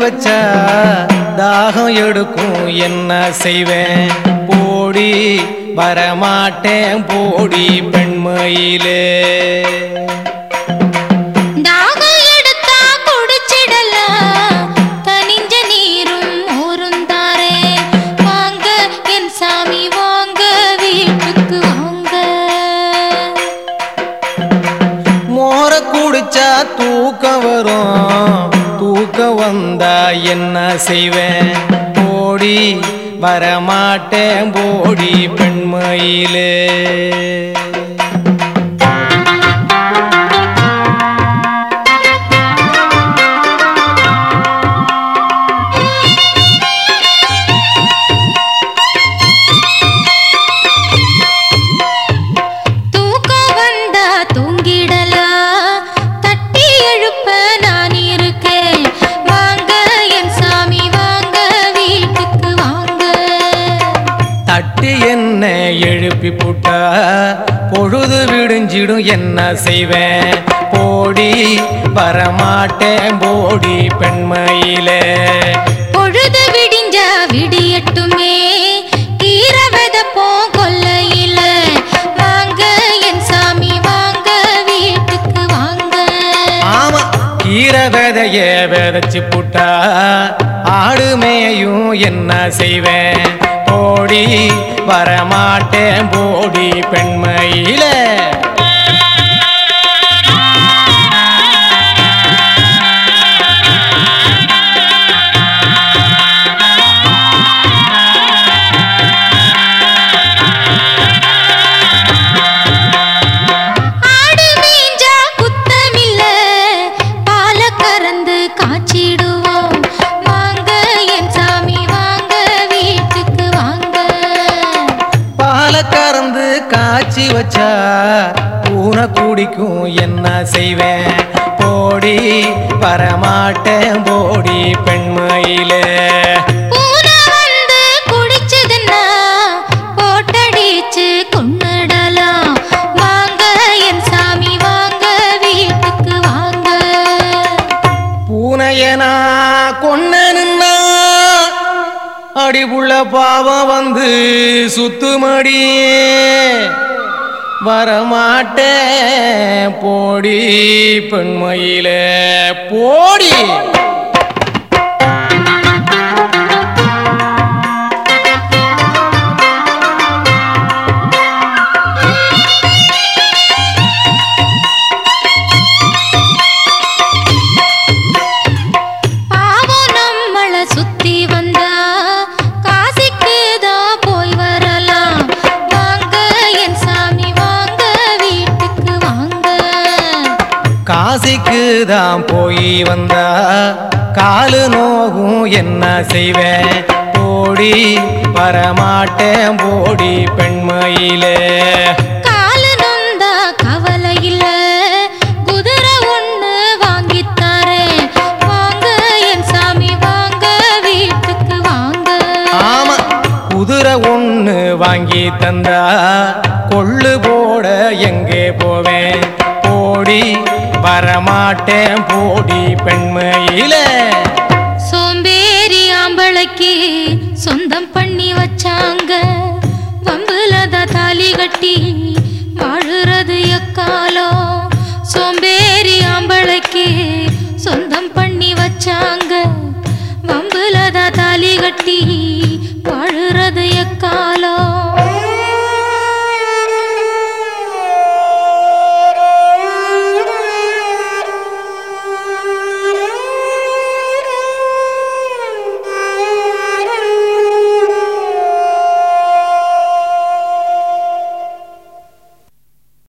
வச்சா தாகம் எடுக்கும். என்ன செய்வேன்? போடி வரமாட்டேன். போடி பெண்மையிலே. தூக்கம் வரும். தூக்கம் வந்தா என்ன செய்வேன்? ஓடி வரமாட்டேன் போடி பெண்மையிலே. எழுப்பி புட்டா பொழுது விடிஞ்சிடும் என்ன செய்வேன்? போடி வரமாட்டேன் போடி பெண்மையிலே. பொழுது விடிஞ்சா விடியட்டுமே கீர வெதப்போம் கொல்லையில வாங்க என் சாமி வாங்க வீட்டுக்கு வாங்க. ஆமா விதைச்சு புட்டா ஆடு மேயும் என்ன செய்வேன்? போடி வரமாட்டேன் போடி பெண்மையிலே. ஆடு வச்சா பூனை குடிக்கும் என்ன செய்வேன்? போடி வரமாட்டேன் போடி பெண்மையிலே. கொன்னனுன்னா அடிபுள்ள பாவம் வந்து சுத்துமடி வரமாட்டே போடி பெண்மையிலே போடி. காசிக்கு தான் போய் வந்தா காலு நோகும் என்ன செய்வேன்? போடி வரமாட்டேன் போடி பெண்மையிலே. காலு நொந்தா கவலை இல்ல குதிரை ஒண்ணு வாங்கித் தரேன். வாங்க என் சாமி வாங்க வீட்டுக்கு வாங்க. ஆமா குதிரை ஒண்ணு வாங்கி தந்தா கொள்ளு போட எங்கே போவேன்? போடி வரமாட்டேன் போடி பெண்மையிலே. சோம்பேறி ஆம்பளைக்கு சொந்தம் பண்ணி வச்சாங்க. வம்புலத தாலி கட்டி வாழுறது எக்காலோ. சோம்பேறி ஆம்பளைக்கு சொந்தம் பண்ணி வச்சாங்க. வம்புலத தாலி கட்டி வாழுறது எக்காலோ.